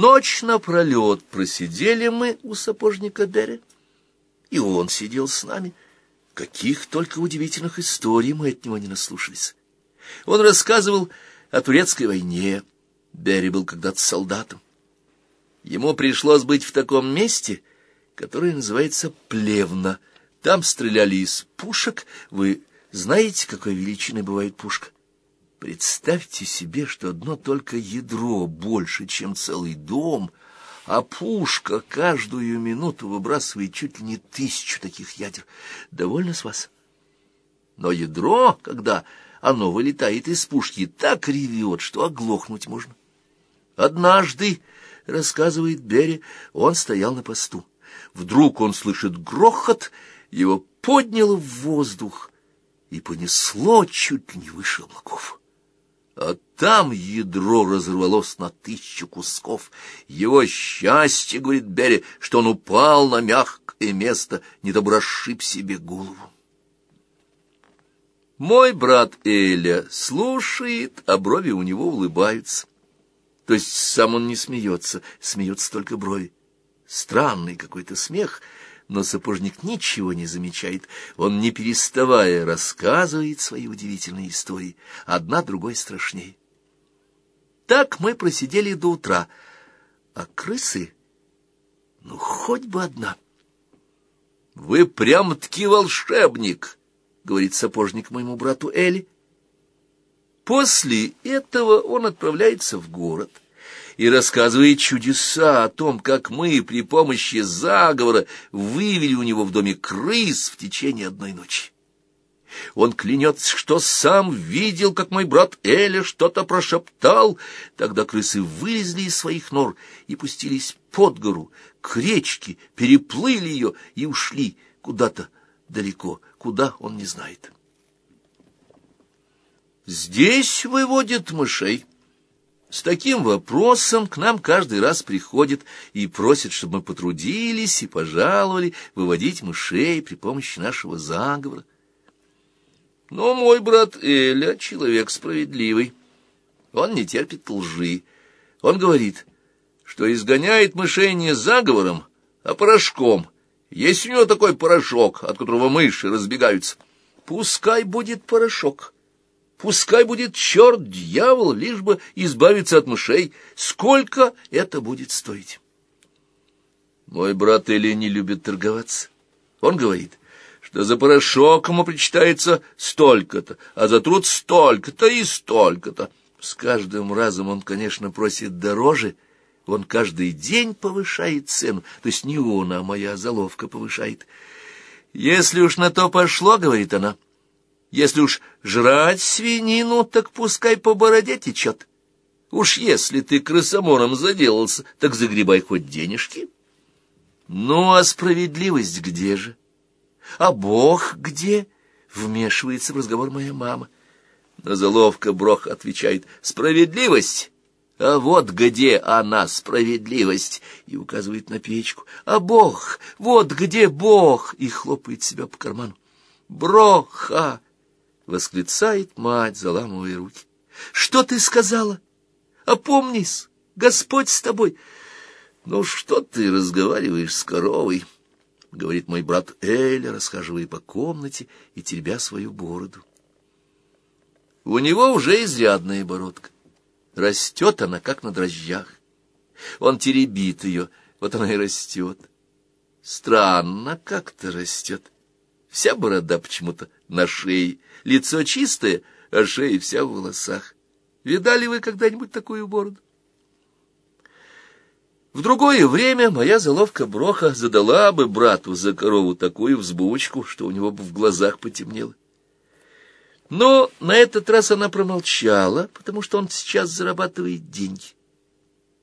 Ночь напролет просидели мы у сапожника Берри, и он сидел с нами. Каких только удивительных историй мы от него не наслушались. Он рассказывал о турецкой войне. Берри был когда-то солдатом. Ему пришлось быть в таком месте, которое называется Плевна. Там стреляли из пушек. Вы знаете, какой величины бывает пушка? Представьте себе, что одно только ядро больше, чем целый дом, а пушка каждую минуту выбрасывает чуть ли не тысячу таких ядер. Довольно с вас? Но ядро, когда оно вылетает из пушки, так ревет, что оглохнуть можно. Однажды, — рассказывает Берри, — он стоял на посту. Вдруг он слышит грохот, его подняло в воздух и понесло чуть ли не выше облаков. А там ядро разорвалось на тысячу кусков. Его счастье, говорит Берри, что он упал на мягкое место, не то расшиб себе голову. Мой брат Эля слушает, а брови у него улыбаются. То есть сам он не смеется, смеются только брови. Странный какой-то смех — но сапожник ничего не замечает. Он, не переставая, рассказывает свои удивительные истории, одна другой страшнее. Так мы просидели до утра, а крысы, ну, хоть бы одна. — Вы прям-таки волшебник, — говорит сапожник моему брату Эли. После этого он отправляется в город — и рассказывает чудеса о том, как мы при помощи заговора вывели у него в доме крыс в течение одной ночи. Он клянется, что сам видел, как мой брат Эля что-то прошептал. Тогда крысы вылезли из своих нор и пустились под гору, к речке, переплыли ее и ушли куда-то далеко, куда он не знает. Здесь выводит мышей. С таким вопросом к нам каждый раз приходит и просит, чтобы мы потрудились и пожаловали выводить мышей при помощи нашего заговора. Но мой брат Эля — человек справедливый. Он не терпит лжи. Он говорит, что изгоняет мышей не заговором, а порошком. Есть у него такой порошок, от которого мыши разбегаются. Пускай будет порошок. Пускай будет черт, дьявол, лишь бы избавиться от мышей. Сколько это будет стоить? Мой брат Эли не любит торговаться. Он говорит, что за порошок ему причитается столько-то, а за труд столько-то и столько-то. С каждым разом он, конечно, просит дороже, он каждый день повышает цену, то есть не он, а моя заловка повышает. Если уж на то пошло, — говорит она, — если уж жрать свинину, так пускай по бороде течет. Уж если ты крысомором заделался, так загребай хоть денежки. Ну, а справедливость где же? А Бог где? Вмешивается в разговор моя мама. На заловка Брох отвечает, справедливость? А вот где она, справедливость, и указывает на печку. А Бог, вот где Бог, и хлопает себя по карману. Броха! Восклицает мать, заламывая руки. Что ты сказала? Опомнись, Господь с тобой. Ну что ты разговариваешь с коровой? говорит мой брат Эля, расхаживая по комнате и теребя свою бороду. У него уже изрядная бородка. Растет она, как на дрожжах. Он теребит ее, вот она и растет. Странно как-то растет. Вся борода почему-то на шее, лицо чистое, а шея вся в волосах. Видали вы когда-нибудь такую бороду? В другое время моя заловка Броха задала бы брату за корову такую взбучку, что у него бы в глазах потемнело. Но на этот раз она промолчала, потому что он сейчас зарабатывает деньги.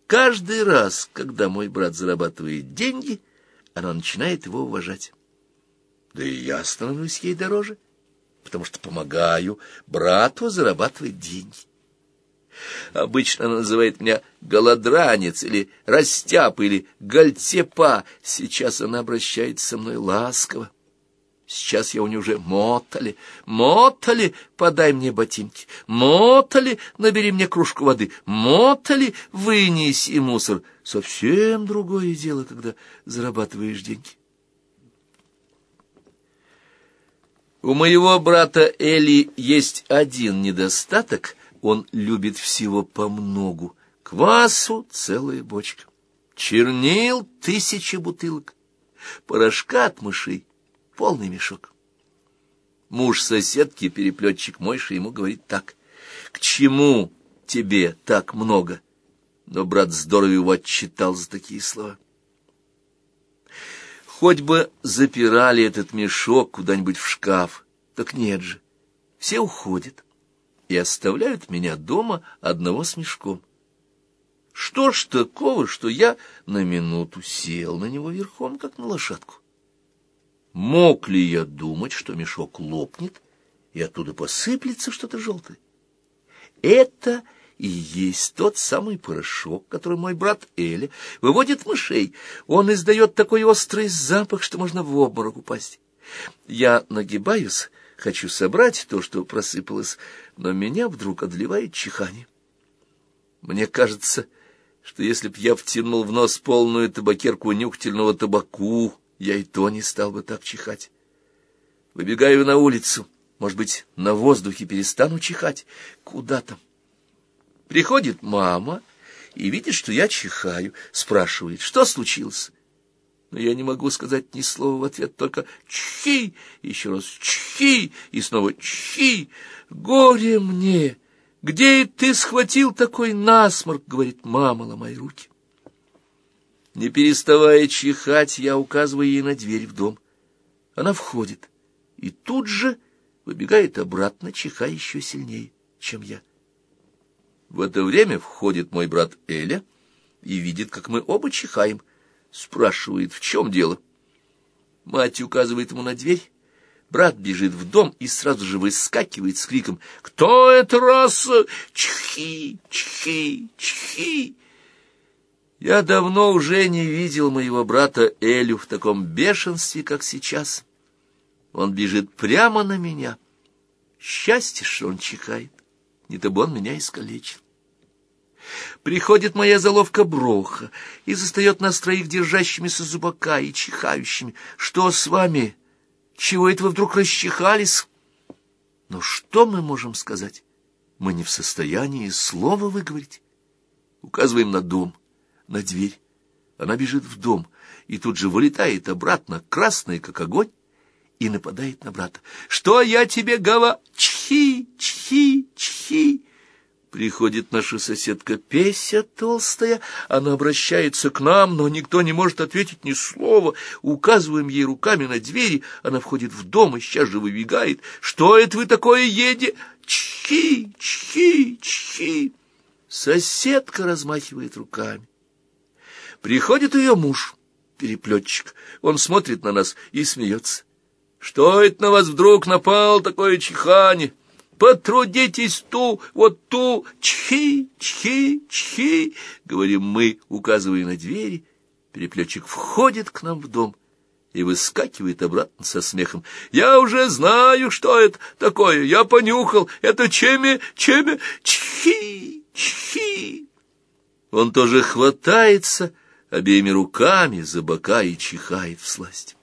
Каждый раз, когда мой брат зарабатывает деньги, она начинает его уважать. Да и я становлюсь ей дороже, потому что помогаю брату зарабатывать деньги. Обычно она называет меня голодранец или растяп или гальцепа. Сейчас она обращается со мной ласково. Сейчас я у нее уже мотали, мотали, подай мне ботинки, мотали, набери мне кружку воды, мотали, вынеси мусор. Совсем другое дело, когда зарабатываешь деньги. У моего брата Эли есть один недостаток — он любит всего по многу. Квасу целая бочка, чернил тысячи бутылок, порошка от мышей полный мешок. Муж соседки, переплетчик Мойши, ему говорит так. «К чему тебе так много?» Но брат здорово его отчитал за такие слова. Хоть бы запирали этот мешок куда-нибудь в шкаф, так нет же. Все уходят и оставляют меня дома одного с мешком. Что ж такого, что я на минуту сел на него верхом, как на лошадку? Мог ли я думать, что мешок лопнет, и оттуда посыплется что-то желтое? Это и есть тот самый порошок, который мой брат Эля выводит мышей. Он издает такой острый запах, что можно в обморок упасть. Я нагибаюсь, хочу собрать то, что просыпалось, но меня вдруг одолевает чихание. Мне кажется, что если б я втянул в нос полную табакерку нюхательного табаку, я и то не стал бы так чихать. Выбегаю на улицу, может быть, на воздухе перестану чихать. Куда там? Приходит мама и видит, что я чихаю, спрашивает, что случилось. Но я не могу сказать ни слова в ответ, только «чхи!» еще раз «чхи!» и снова «чхи!» «Горе мне! Где ты схватил такой насморк?» — говорит мама, ломая руки. Не переставая чихать, я указываю ей на дверь в дом. Она входит и тут же выбегает обратно, чихая еще сильнее, чем я. В это время входит мой брат Эля и видит, как мы оба чихаем. Спрашивает, в чем дело. Мать указывает ему на дверь. Брат бежит в дом и сразу же выскакивает с криком «Кто это раз? Чхи! Чхи! Чхи!» Я давно уже не видел моего брата Элю в таком бешенстве, как сейчас. Он бежит прямо на меня. Счастье, что он чихает. Не то бы он меня искалечил. Приходит моя заловка Броха и застает нас троих держащимися зубака и чихающими. Что с вами? Чего это вы вдруг расчихались? Но что мы можем сказать? Мы не в состоянии слова выговорить. Указываем на дом на дверь. Она бежит в дом и тут же вылетает обратно, красная, как огонь, и нападает на брата. «Что я тебе гова? Чхи, чхи, чхи!» Приходит наша соседка Песя толстая, она обращается к нам, но никто не может ответить ни слова. Указываем ей руками на двери, она входит в дом и сейчас же выбегает. «Что это вы такое еде? Чхи, чхи, чхи!» Соседка размахивает руками. Приходит ее муж, переплетчик. Он смотрит на нас и смеется. Что это на вас вдруг напал такое чихание? Потрудитесь ту, вот ту, чхи, чхи, чхи, говорим мы, указывая на двери. Переплетчик входит к нам в дом и выскакивает обратно со смехом. «Я уже знаю, что это такое, я понюхал, это чеме, чеме, чхи, чхи!» Он тоже хватается обеими руками за бока и чихает в сласть.